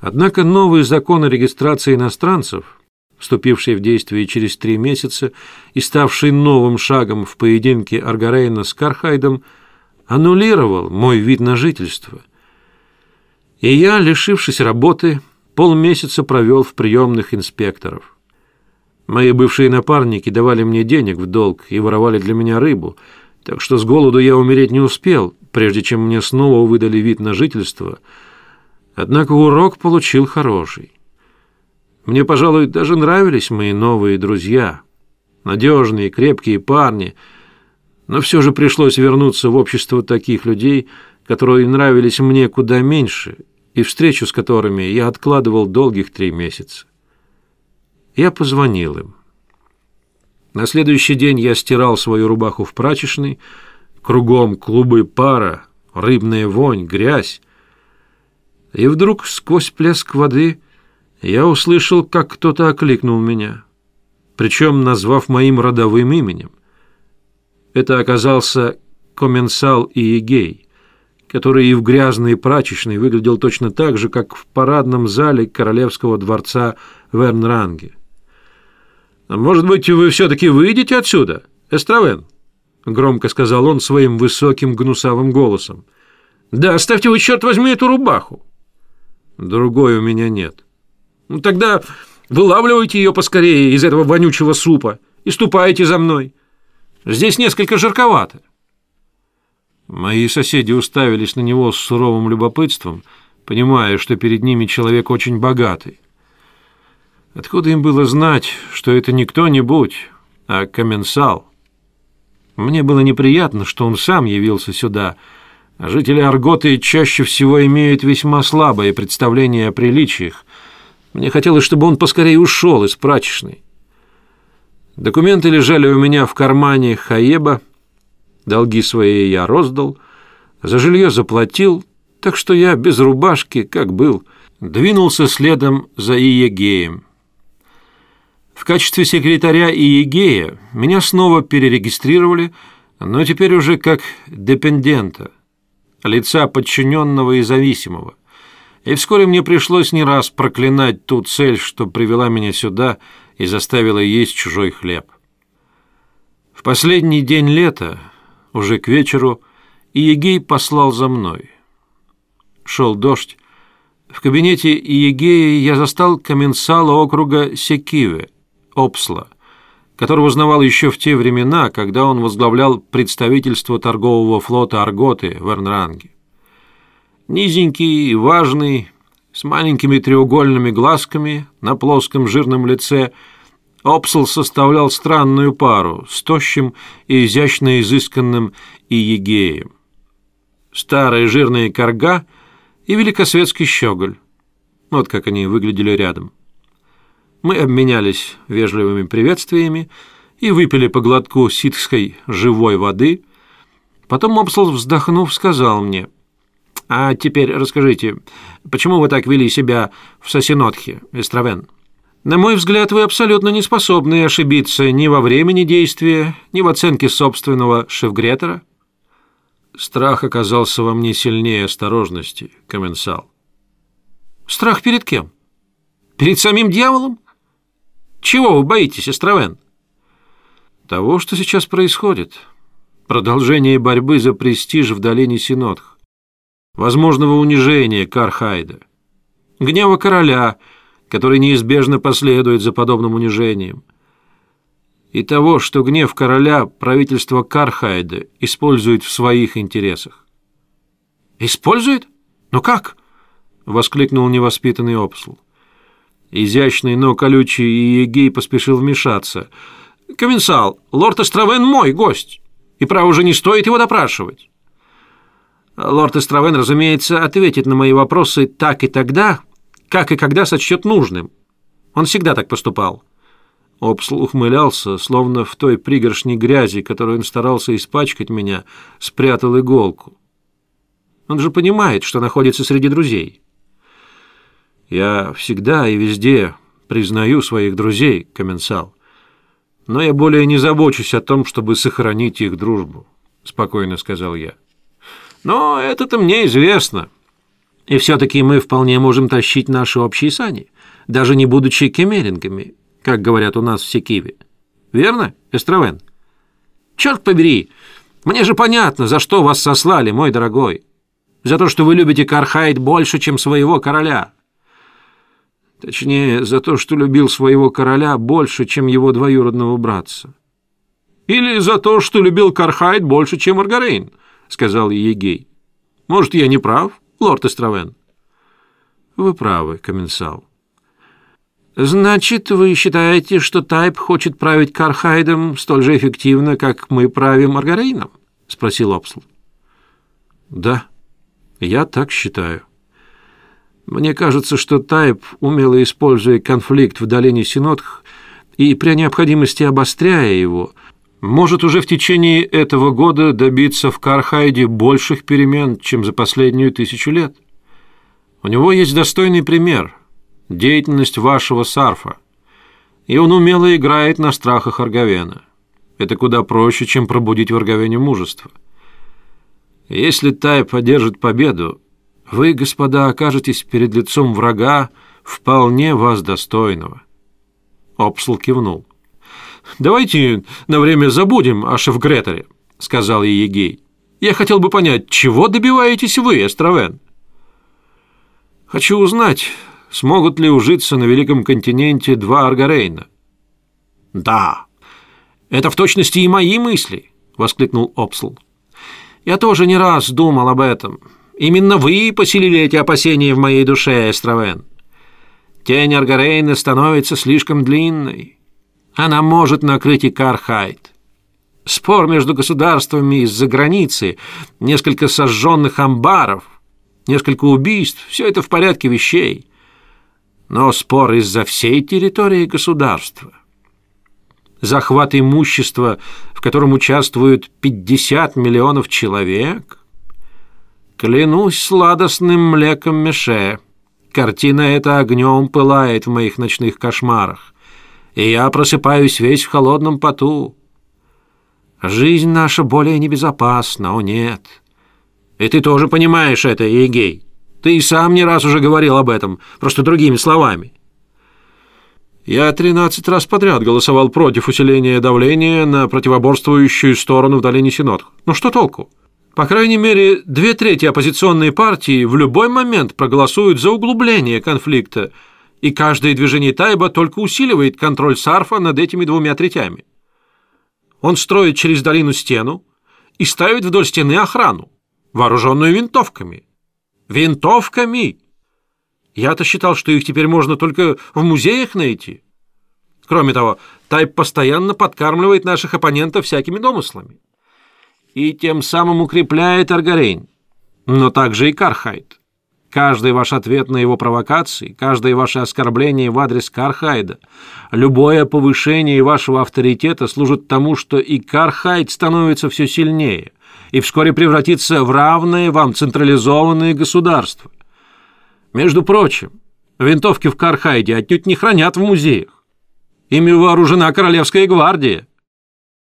Однако новый закон о регистрации иностранцев, вступивший в действие через три месяца и ставший новым шагом в поединке Аргарейна с Кархайдом, аннулировал мой вид на жительство. И я, лишившись работы, полмесяца провел в приемных инспекторов. Мои бывшие напарники давали мне денег в долг и воровали для меня рыбу, так что с голоду я умереть не успел, прежде чем мне снова выдали вид на жительство. Однако урок получил хороший. Мне, пожалуй, даже нравились мои новые друзья. Надежные, крепкие парни. Но все же пришлось вернуться в общество таких людей, которые нравились мне куда меньше, и встречу с которыми я откладывал долгих три месяца. Я позвонил им. На следующий день я стирал свою рубаху в прачечной, кругом клубы пара, рыбная вонь, грязь. И вдруг сквозь плеск воды я услышал, как кто-то окликнул меня, причем назвав моим родовым именем. Это оказался Коменсал Иегей, который и в грязной прачечной выглядел точно так же, как в парадном зале королевского дворца Вернранге. «А «Может быть, вы все-таки выйдете отсюда, Эстравен?» — громко сказал он своим высоким гнусавым голосом. «Да оставьте вы, черт возьми, эту рубаху!» «Другой у меня нет». «Ну, тогда вылавливайте ее поскорее из этого вонючего супа и ступайте за мной. Здесь несколько жарковато». Мои соседи уставились на него с суровым любопытством, понимая, что перед ними человек очень богатый. Откуда им было знать, что это не кто-нибудь, а Коменсал? Мне было неприятно, что он сам явился сюда, жители Арготы чаще всего имеют весьма слабое представление о приличиях. Мне хотелось, чтобы он поскорее ушел из прачечной. Документы лежали у меня в кармане Хаеба, долги свои я роздал, за жилье заплатил, так что я без рубашки, как был, двинулся следом за Иегеем. В качестве секретаря ИЕГЕя меня снова перерегистрировали, но теперь уже как депендента, лица подчиненного и зависимого. И вскоре мне пришлось не раз проклинать ту цель, что привела меня сюда и заставила есть чужой хлеб. В последний день лета, уже к вечеру, Иегей послал за мной. Шел дождь. В кабинете Иегея я застал коменсала округа Секиве – Опсла, которого знавал еще в те времена, когда он возглавлял представительство торгового флота Арготы в Эрнранге. Низенький важный, с маленькими треугольными глазками на плоском жирном лице, Опсл составлял странную пару с тощим и изящно изысканным Иегеем. Старая жирная корга и великосветский щеголь. Вот как они выглядели рядом. Мы обменялись вежливыми приветствиями и выпили по глотку ситхской живой воды. Потом Мопсл, вздохнув, сказал мне, «А теперь расскажите, почему вы так вели себя в Сосинотхе, Эстравен?» На мой взгляд, вы абсолютно не способны ошибиться ни во времени действия, ни в оценке собственного шефгретера. Страх оказался во мне сильнее осторожности, комменсал. Страх перед кем? Перед самим дьяволом? Чего вы боитесь, Островен? Того, что сейчас происходит. Продолжение борьбы за престиж в долине Синодх. Возможного унижения Кархайда. Гнева короля, который неизбежно последует за подобным унижением. И того, что гнев короля правительство Кархайда использует в своих интересах. «Использует? Но как?» — воскликнул невоспитанный Опсл. Изящный, но колючий Егей поспешил вмешаться. «Комменсал, лорд Островен мой гость, и право уже не стоит его допрашивать». Лорд Островен, разумеется, ответит на мои вопросы так и тогда, как и когда сочтет нужным. Он всегда так поступал. Обсл ухмылялся, словно в той пригоршне грязи, которую он старался испачкать меня, спрятал иголку. Он же понимает, что находится среди друзей. Я всегда и везде признаю своих друзей, Коменсал. Но я более не забочусь о том, чтобы сохранить их дружбу, спокойно сказал я. Но это-то мне известно. И все-таки мы вполне можем тащить наши общие сани, даже не будучи кемерингами, как говорят у нас в Секиве. Верно, Эстравен? Черт побери, мне же понятно, за что вас сослали, мой дорогой. За то, что вы любите Кархайд больше, чем своего короля. Точнее, за то, что любил своего короля больше, чем его двоюродного братца. Или за то, что любил Кархайд больше, чем Аргарейн, сказал Егей. Может, я не прав, лорд Эстравен? Вы правы, комменсал. Значит, вы считаете, что Тайп хочет править Кархайдом столь же эффективно, как мы правим Аргарейном? спросил Опсл. Да, я так считаю. Мне кажется, что Тайп, умело используя конфликт в долине Синотх и при необходимости обостряя его, может уже в течение этого года добиться в Кархайде больших перемен, чем за последнюю тысячу лет. У него есть достойный пример – деятельность вашего Сарфа, и он умело играет на страхах Аргавена. Это куда проще, чем пробудить в Аргавене мужество. Если Тайп одержит победу, вы, господа, окажетесь перед лицом врага, вполне вас достойного. Опсл кивнул. «Давайте на время забудем о шеф-Гретере», — сказал ей Егей. «Я хотел бы понять, чего добиваетесь вы, Эстравен?» «Хочу узнать, смогут ли ужиться на Великом континенте два Аргарейна». «Да, это в точности и мои мысли», — воскликнул Опсл. «Я тоже не раз думал об этом». Именно вы поселили эти опасения в моей душе, Эстравен. Тень Аргарейна становится слишком длинной. Она может накрыть и Кархайт. Спор между государствами из-за границы, несколько сожженных амбаров, несколько убийств – все это в порядке вещей. Но спор из-за всей территории государства. Захват имущества, в котором участвуют 50 миллионов человек – Клянусь сладостным млеком Меше. Картина эта огнем пылает в моих ночных кошмарах, и я просыпаюсь весь в холодном поту. Жизнь наша более небезопасна, о нет. И ты тоже понимаешь это, Егей. Ты и сам не раз уже говорил об этом, просто другими словами. Я тринадцать раз подряд голосовал против усиления давления на противоборствующую сторону в долине Синод. Ну что толку? По крайней мере, две трети оппозиционной партии в любой момент проголосуют за углубление конфликта, и каждое движение Тайба только усиливает контроль Сарфа над этими двумя третями. Он строит через долину стену и ставит вдоль стены охрану, вооруженную винтовками. Винтовками! Я-то считал, что их теперь можно только в музеях найти. Кроме того, Тайб постоянно подкармливает наших оппонентов всякими домыслами и тем самым укрепляет Аргарейн, но также и Кархайд. Каждый ваш ответ на его провокации, каждое ваше оскорбление в адрес Кархайда, любое повышение вашего авторитета служит тому, что и Кархайд становится все сильнее и вскоре превратится в равное вам централизованное государство. Между прочим, винтовки в Кархайде отнюдь не хранят в музеях. Ими вооружена Королевская гвардия.